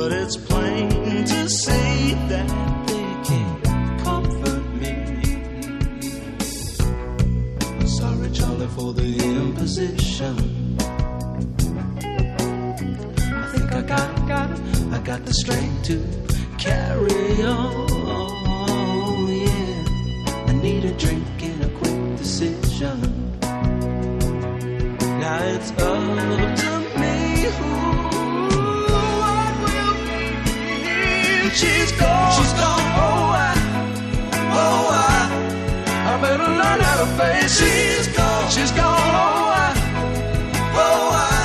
But it's plain to see that they can't comfort me. Sorry, Charlie, for the imposition. I think I got, got, I got the strength to carry on. To face. She's gone. She's gone. Oh, I, oh, I,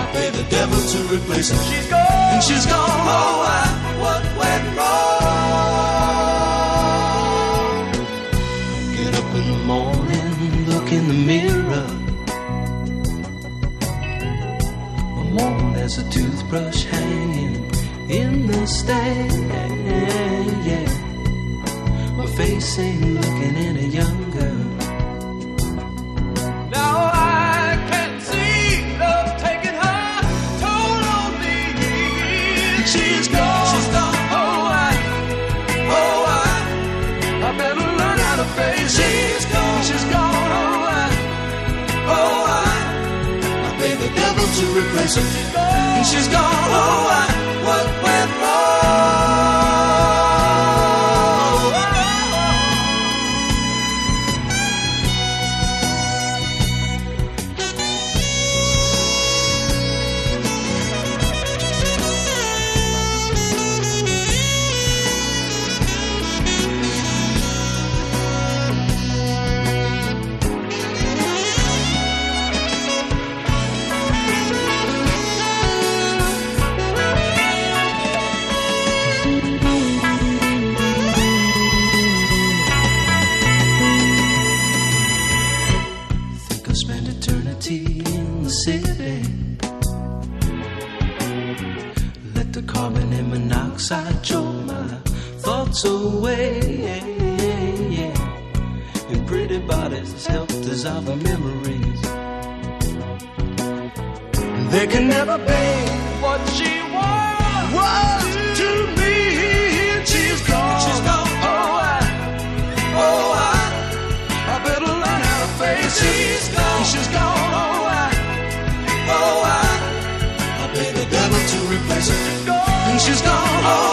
I pay the devil to replace her. She's gone. And she's gone. Oh, I, what went wrong? Get up in the morning, look in the mirror. I'm as a toothbrush hanging in the stand. Yeah, my face ain't looking any younger. To replace her. Gone. She's gone. Oh, I, what went wrong? Monoxide choke my thoughts away. And pretty bodies help dissolve the memories. They can never be what she was, was to me. She's gone. She's gone. Oh, I, oh, I, I better learn how to face it. She's gone. She's gone. She's gone. Oh,